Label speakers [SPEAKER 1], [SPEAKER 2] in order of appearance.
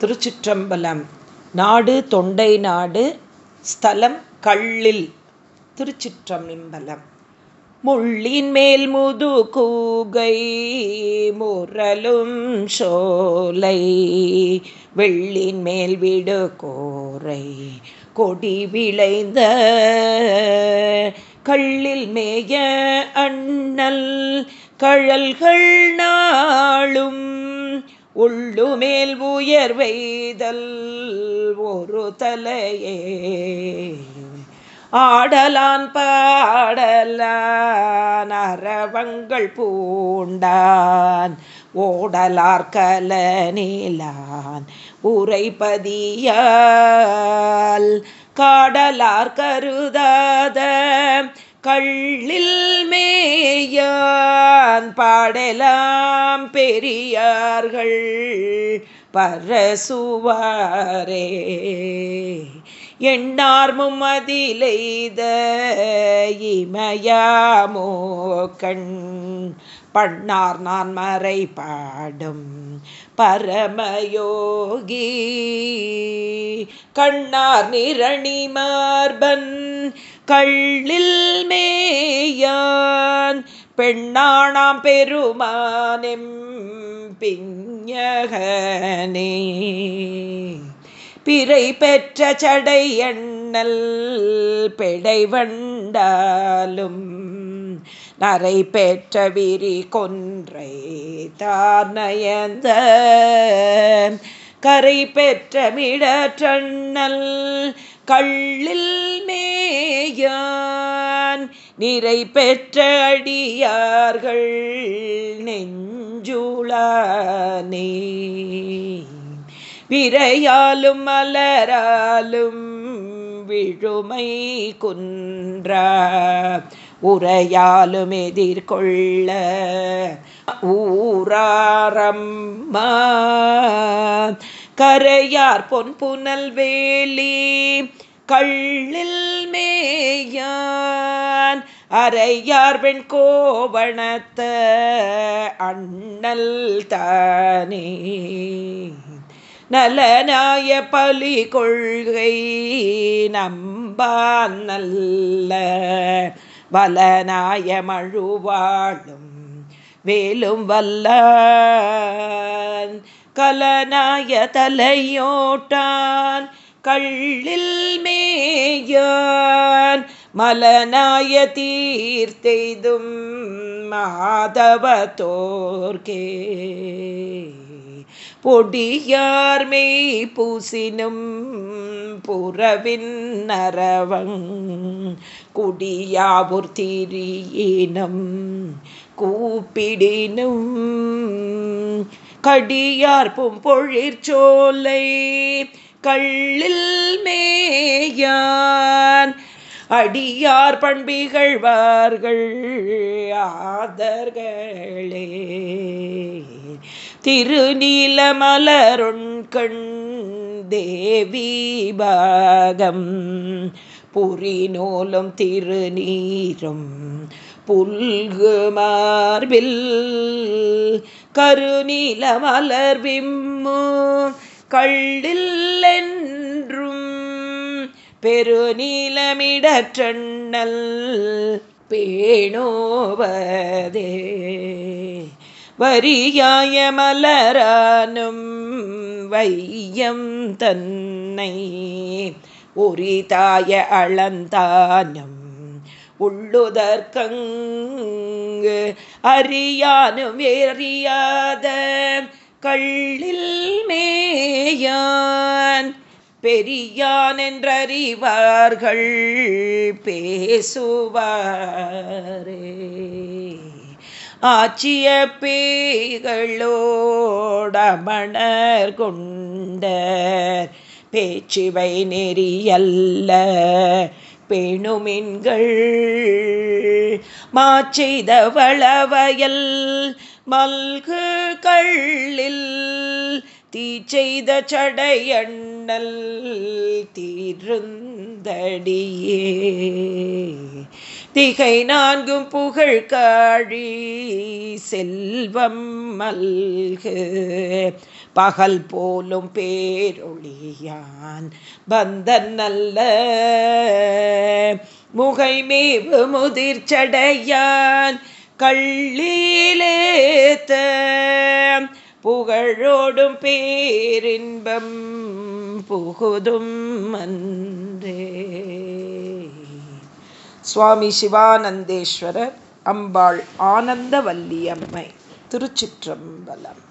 [SPEAKER 1] திருச்சிற்றம்பலம். நாடு தொண்டை நாடு ஸ்தலம் கள்ளில் திருச்சிற்றம்பலம். முள்ளின் மேல் முது கூகை முரலும் சோலை. வெள்ளின் மேல் விடு கோரை கொடி விளைந்த கள்ளில் மேய அண்ணல். கழல்கள் நாளும் உள்ளுமேல் உயர்வைதல் ஒரு தலையே. ஆடலான் பாடலான் அரவங்கள் பூண்டான். ஓடலார் கலனிலான் உரைப்பதியால் காடலார் கருதாத கள்ளில் மேயான் பாடலாம் பெரியார்கள். பரசுவாரே எண்ணார்மும் அதிலெய்த இமயாமோ கண். பண்ணார் நான் மறை பாடும் பரமயோகி. கண்ணார் நிரணி மார்பன் கள்ளில் மேயான் பெண்ணாணாம் பெருமானெம் பிஞகனே பிறை பெற்ற சடை எண்ணல் பெடைவண்டாலும் நரை பெற்ற விரி கொன்றை தார்நயந்த. கரை பெற்ற மிடற்றண்ணல் கள்ளில் மே மேயான் நிறை பெற்ற அடியார்கள் நெஞ்சுளானே. விரையாலும் மலராலும் விழுமை குன்ற. உரையாலும் எதிர்கொள்ள ஊராரம்மா. கரையார் பொன் புனல் வேலி கள்ளில் மேயான் அறையார் பெண் கோவணத்த அண்ணல் தானே. நலனாய பலி கொள்கை நம்பான் நல்ல வலனாய மழுவாழும் வேலும் வல்ல கலனாய தலையோட்டான் கள்ளில் மேயான் மலநாய தீர்த்தெய்தும் மாதவத்தோர்கே பொடியார் மெய் பூசினும் புறவின் நரவங் குடியாவூர் திரியினம் கூப்பிடினும் கடியார் பொழிற்சோலை கள்ளில் மேயான். அடியார் பண்பிகழ்வார்கள் ஆதர்களே. திருநீல மலருண்கண் தேவி பாகம். புரி நூலும் திருநீரும் புல்கு மார்பில். கருநீல மலர் விம்மு கள்ளில்லென்றும் பெருநீலமிடற்றண்ணல் பேணோவதே. வரியாய மலரானும் வையம் தன்னை உரிதாய அளந்தானம் உள்ளுதற்கங்கு அறியானும் எறியாத கள்ளில் மேயான் பெரியான் என்றறிவார்கள் பேசுவாரே. ஆச்சிய பேய்களோடமணர் கொண்ட பேச்சிவை நெறியல்ல பெணுமின்கள். மாச்செய்தவளவயல் மல்கு கள்ளில் தீ செய்த சடையண்ணல் தீருந்தடியே. திகை நான்கும் புகழ் காழி செல்வம் மல்கு. பகல் போலும் பேரொழியான் பந்தன் நல்ல முகைமேவு முதிர்ச்சடையான் கள்ளீலேத்த புகழோடும் பேரின்பம் புகுதும் அன்றே. சுவாமி சிவானந்தேஸ்வரர் அம்பாள் ஆனந்தவல்லியம்மை திருச்சிற்றம்பலம்.